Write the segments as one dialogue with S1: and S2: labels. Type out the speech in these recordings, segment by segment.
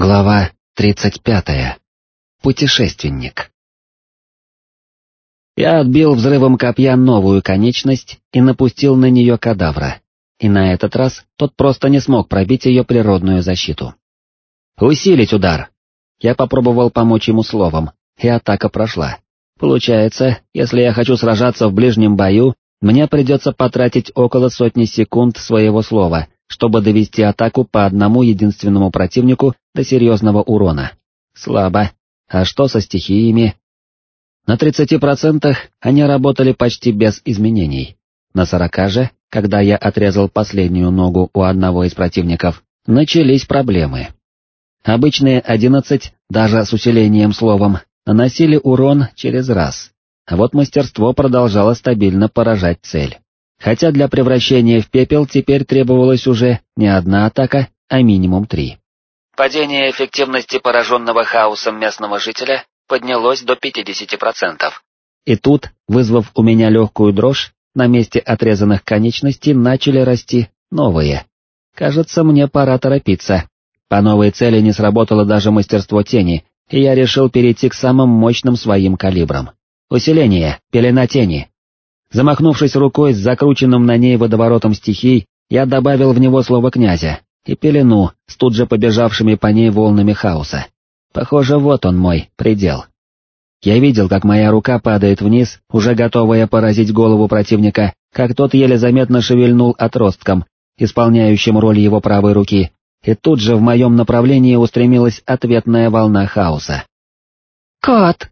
S1: Глава 35. Путешественник. Я отбил взрывом копья новую конечность и напустил на нее кадавра, и на этот раз тот просто не смог пробить ее природную защиту. «Усилить удар!» Я попробовал помочь ему словом, и атака прошла. Получается, если я хочу сражаться в ближнем бою, мне придется потратить около сотни секунд своего слова, чтобы довести атаку по одному единственному противнику до серьезного урона. Слабо. А что со стихиями? На 30% они работали почти без изменений. На 40 же, когда я отрезал последнюю ногу у одного из противников, начались проблемы. Обычные 11, даже с усилением словом, наносили урон через раз, а вот мастерство продолжало стабильно поражать цель. Хотя для превращения в пепел теперь требовалась уже не одна атака, а минимум три.
S2: Падение эффективности пораженного хаосом местного жителя поднялось до 50%.
S1: И тут, вызвав у меня легкую дрожь, на месте отрезанных конечностей начали расти новые. Кажется, мне пора торопиться. По новой цели не сработало даже мастерство тени, и я решил перейти к самым мощным своим калибрам. Усиление, пелена тени, Замахнувшись рукой с закрученным на ней водоворотом стихий, я добавил в него слово князя и пелену с тут же побежавшими по ней волнами хаоса. Похоже, вот он мой предел. Я видел, как моя рука падает вниз, уже готовая поразить голову противника, как тот еле заметно шевельнул отростком, исполняющим роль его правой руки, и тут же в моем направлении устремилась ответная волна хаоса.
S3: «Кот!»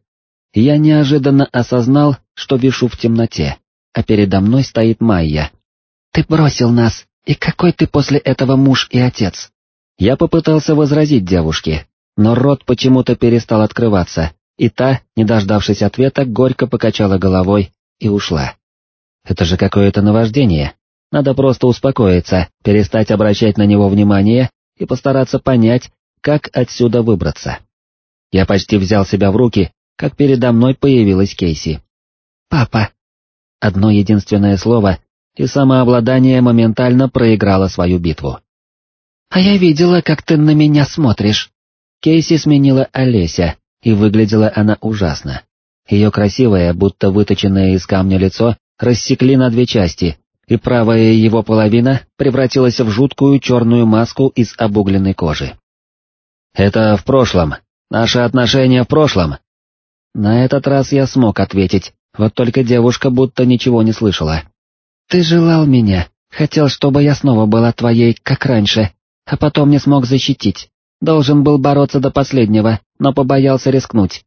S1: Я неожиданно осознал, что вишу в темноте а передо мной стоит Майя. «Ты бросил нас, и какой ты после этого муж и отец?» Я попытался возразить девушке, но рот почему-то перестал открываться, и та, не дождавшись ответа, горько покачала головой и ушла. Это же какое-то наваждение. Надо просто успокоиться, перестать обращать на него внимание и постараться понять, как отсюда выбраться. Я почти взял себя в руки, как передо мной появилась Кейси. «Папа, Одно единственное слово, и самообладание моментально проиграло свою битву. «А я видела, как ты на меня смотришь». Кейси сменила Олеся, и выглядела она ужасно. Ее красивое, будто выточенное из камня лицо, рассекли на две части, и правая его половина превратилась в жуткую черную маску из обугленной кожи. «Это в прошлом. Наши отношения в прошлом». На этот раз я смог ответить, вот только девушка будто ничего не слышала. «Ты желал меня, хотел, чтобы я снова была твоей, как раньше, а потом не смог защитить. Должен был бороться до последнего, но побоялся рискнуть».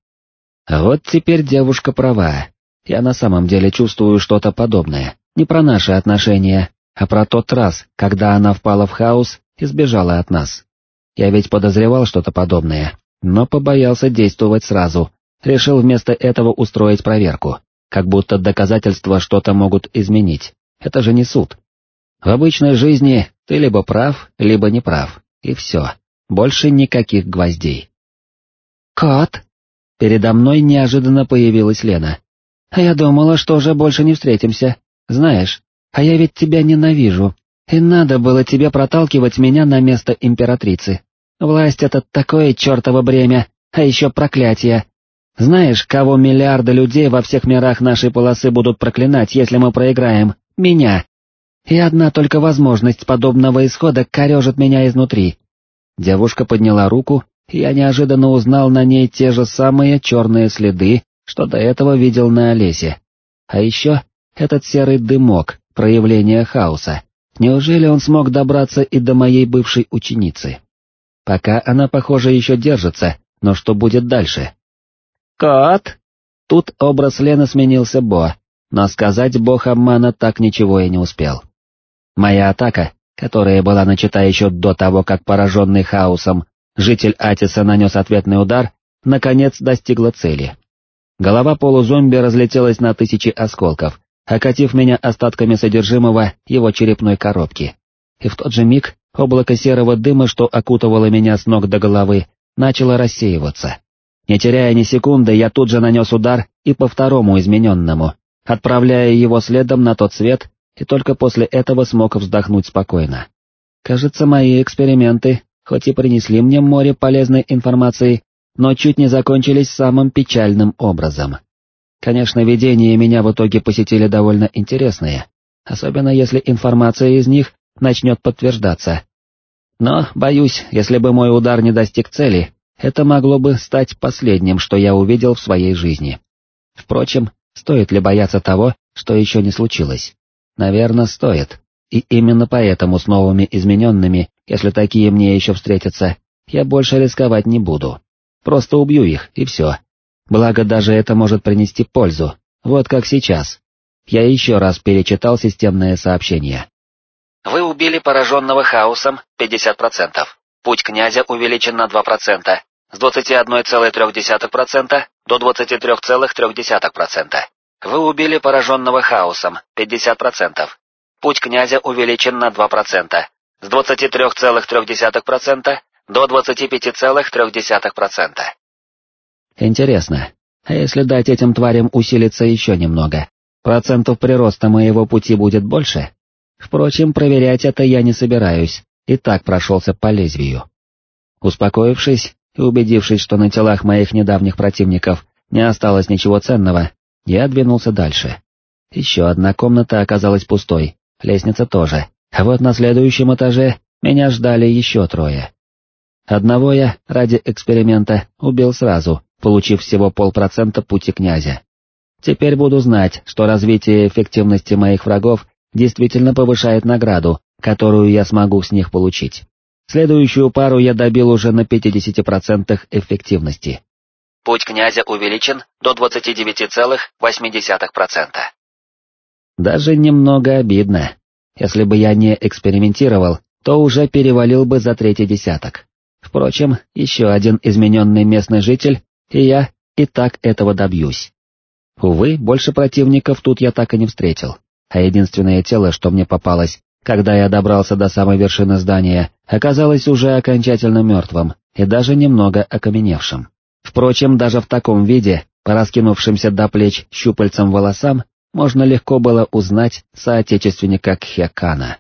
S1: Вот теперь девушка права. Я на самом деле чувствую что-то подобное, не про наши отношения, а про тот раз, когда она впала в хаос и сбежала от нас. Я ведь подозревал что-то подобное, но побоялся действовать сразу, решил вместо этого устроить проверку как будто доказательства что-то могут изменить. Это же не суд. В обычной жизни ты либо прав, либо не прав, и все. Больше никаких гвоздей.
S3: «Кот!»
S1: Передо мной неожиданно появилась Лена. «А я думала, что уже больше не встретимся. Знаешь, а я ведь тебя ненавижу, и надо было тебе проталкивать меня на место императрицы. Власть — это такое чертово бремя, а еще проклятие, знаешь, кого миллиарды людей во всех мирах нашей полосы будут проклинать, если мы проиграем? Меня. И одна только возможность подобного исхода корежит меня изнутри. Девушка подняла руку, и я неожиданно узнал на ней те же самые черные следы, что до этого видел на Олесе. А еще этот серый дымок, проявление хаоса. Неужели он смог добраться и до моей бывшей ученицы? Пока она, похоже, еще держится, но что будет дальше?
S3: «Кот!»
S1: Тут образ Лены сменился Бо, но сказать бог обмана так ничего и не успел. Моя атака, которая была начата еще до того, как пораженный хаосом, житель Атиса нанес ответный удар, наконец достигла цели. Голова полузомби разлетелась на тысячи осколков, окатив меня остатками содержимого его черепной коробки. И в тот же миг облако серого дыма, что окутывало меня с ног до головы, начало рассеиваться. Не теряя ни секунды, я тут же нанес удар и по второму измененному, отправляя его следом на тот свет, и только после этого смог вздохнуть спокойно. Кажется, мои эксперименты, хоть и принесли мне море полезной информации, но чуть не закончились самым печальным образом. Конечно, видения меня в итоге посетили довольно интересные, особенно если информация из них начнет подтверждаться. Но, боюсь, если бы мой удар не достиг цели, это могло бы стать последним, что я увидел в своей жизни. Впрочем, стоит ли бояться того, что еще не случилось? Наверное, стоит. И именно поэтому с новыми измененными, если такие мне еще встретятся, я больше рисковать не буду. Просто убью их, и все. Благо даже это может принести пользу, вот как сейчас. Я еще раз перечитал системное сообщение.
S2: Вы убили пораженного хаосом 50%. Путь князя увеличен на 2%, с 21,3% до 23,3%. Вы убили пораженного хаосом 50%. Путь князя увеличен на 2%, с 23,3% до 25,3%.
S1: Интересно, а если дать этим тварям усилиться еще немного, процентов прироста моего пути будет больше? Впрочем, проверять это я не собираюсь, и так прошелся по лезвию. Успокоившись и убедившись, что на телах моих недавних противников не осталось ничего ценного, я двинулся дальше. Еще одна комната оказалась пустой, лестница тоже, а вот на следующем этаже меня ждали еще трое. Одного я, ради эксперимента, убил сразу, получив всего полпроцента пути князя. Теперь буду знать, что развитие эффективности моих врагов действительно повышает награду, которую я смогу с них получить. Следующую пару я добил уже на 50% эффективности.
S2: Путь князя увеличен до 29,8%.
S1: Даже немного обидно. Если бы я не экспериментировал, то уже перевалил бы за третий десяток. Впрочем, еще один измененный местный житель, и я и так этого добьюсь. Увы, больше противников тут я так и не встретил, а единственное тело, что мне попалось, когда я добрался до самой вершины здания, оказалось уже окончательно мертвым и даже немного окаменевшим. Впрочем, даже в таком виде, по раскинувшимся до плеч щупальцам волосам, можно легко было узнать соотечественника Кхекана.